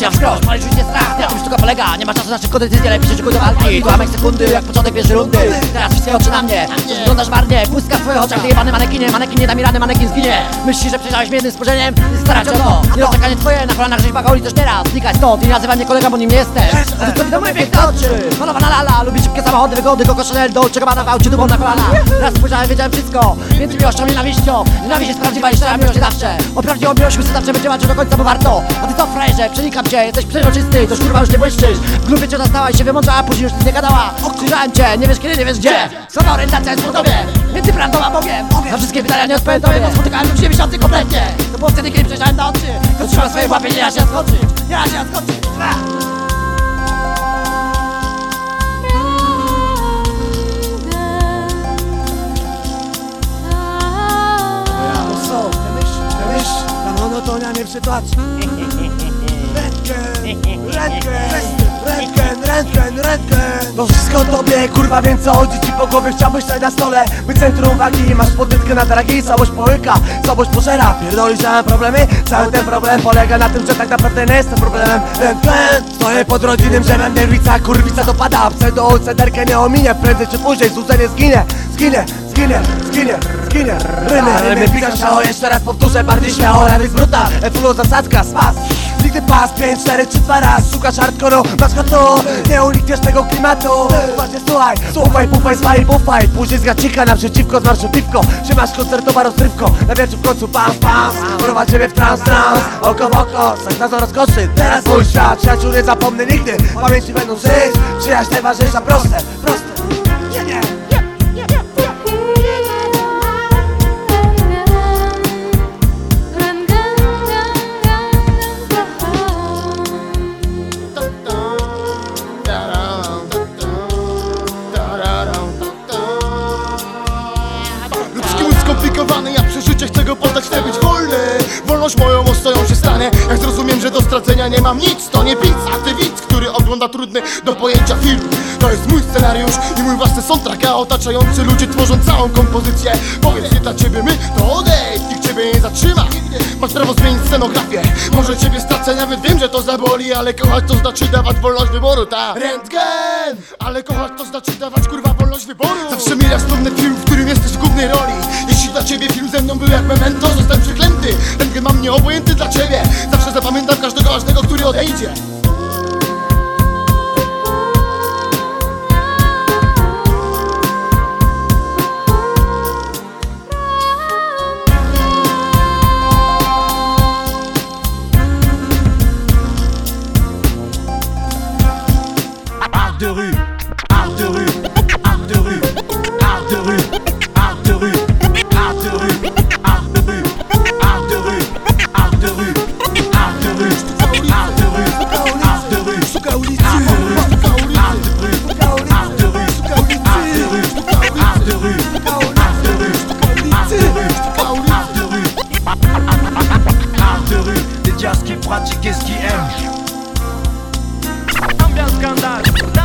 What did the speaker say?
cię wskroś, palisz życie strach Na tym sztuka polega, nie ma czasu na szybko decyzję Lepiej się szykuj do walki, ułamek sekundy Jak początek pierwszej rundy. Teraz wszystkie oczy na mnie. Wyglądasz marnie, błyska w twoich oczach jebany manekinie, manekin nie da mi rady, manekin zginie. Myślisz, że przejrzałeś mnie jednym spojrzeniem starać o to, nie oczekanie twoje Na kolanach rzeźba goli też teraz Znikać stąd i nie nazywaj mnie kolega, bo nim nie co mi do moje piękne oczy Malowana lala, lubi szybkie samochody, wygody Coco Chanel, Dolce Gabbana w aucie, dubą na kolana. Raz spojrzałem, wiedziałem wszystko. Między miłością i nienawiścią. Nienawiść jest prawdziwa i szczera miłość nie zawsze. O prawdziwą miłość my zawsze do końca, bo warto. A ty co frajerze, przenikam cię, jesteś przezroczysty To już kurwa już nie błyszczysz. W grupie cię została i się wymądrzała, a później już nic nie gadała. Krzyżałem cię, nie wiesz kiedy, nie wiesz gdzie. Sama orientacja jest po tobie. Między prawdą a Bogiem. Na wszystkie pytania nie odpowiem tobie Bo spotykałem ludzi miesiący kompletnie. To było wtedy, kiedy przejrzałem na oczy. To trzymam swoje łapie, nie da się odskoczyć Nie da się odskoczyć. Ta monotonia mnie przytłacza Rentgen, rentgen, rentgen, rentgen, To wszystko tobie, kurwa, więc co chodzi ci po głowie. Chciałbyś stać na stole, być centrum uwagi Masz poddytkę na dragi, całość połyka, całość pożera. Pierdolisz, że mam problemy? Cały ten problem polega na tym, że tak naprawdę nie jestem problemem. Rentgen, stoję pod rodzinnym drzewem Nerwica, kurwica dopada, pseudo cederkę nie ominie Prędzej czy później złudzenie zginie, zginie, zginie, zginie, zginie Rymy, rymy, pika śmiało, jeszcze raz powtórzę Bardziej śmiało, rady z bruta, efulu zasadzka, spas. Nigdy pas, 5, 4 czy 2 raz Szukasz hardcore'u, masz to. Nie unikniesz tego klimatu. Właśnie słuchaj, słuchaj, pufaj, zwaj, bufaj Później z gacika naprzeciwko, z marszu piwko Czy masz koncertowa rozrywko. Na wieczór w końcu pam, pam. Prowadź ciebie w trans, trans. Oko w oko, na rozkoszy Teraz mój świat, przyjaciół nie zapomnę nigdy. Pamięci będą żyć, przyjaźń najważniejsza Proste, proste chcę go poddać, chcę być wolny. Wolność moją ostoją się stanę Jak zrozumiem, że do stracenia nie mam nic To nie pizza, a ty widz, który ogląda trudny do pojęcia film. To jest mój scenariusz i mój własny soundtrack A otaczający ludzie tworzą całą kompozycję. Powiedz nie dla ciebie my, to odejdź, nikt ciebie nie zatrzyma Masz prawo zmienić scenografię. Może ciebie stracę, nawet wiem, że to zaboli Ale kochać to znaczy dawać wolność wyboru, ta. Rentgen! Ale kochać to znaczy dawać kurwa wolność wyboru. Zawsze mijasz pewny film, w którym jesteś w głównej roli Dla ciebie film ze mną był jak memento Zostałem przeklęty, rentgen mam nieobojętny dla ciebie. Zawsze zapamiętam każdego ważnego, który odejdzie. De rue, art de rue, art de rue, art de rue, à ce qui pratique et ce qui aime. Ambiance scandale.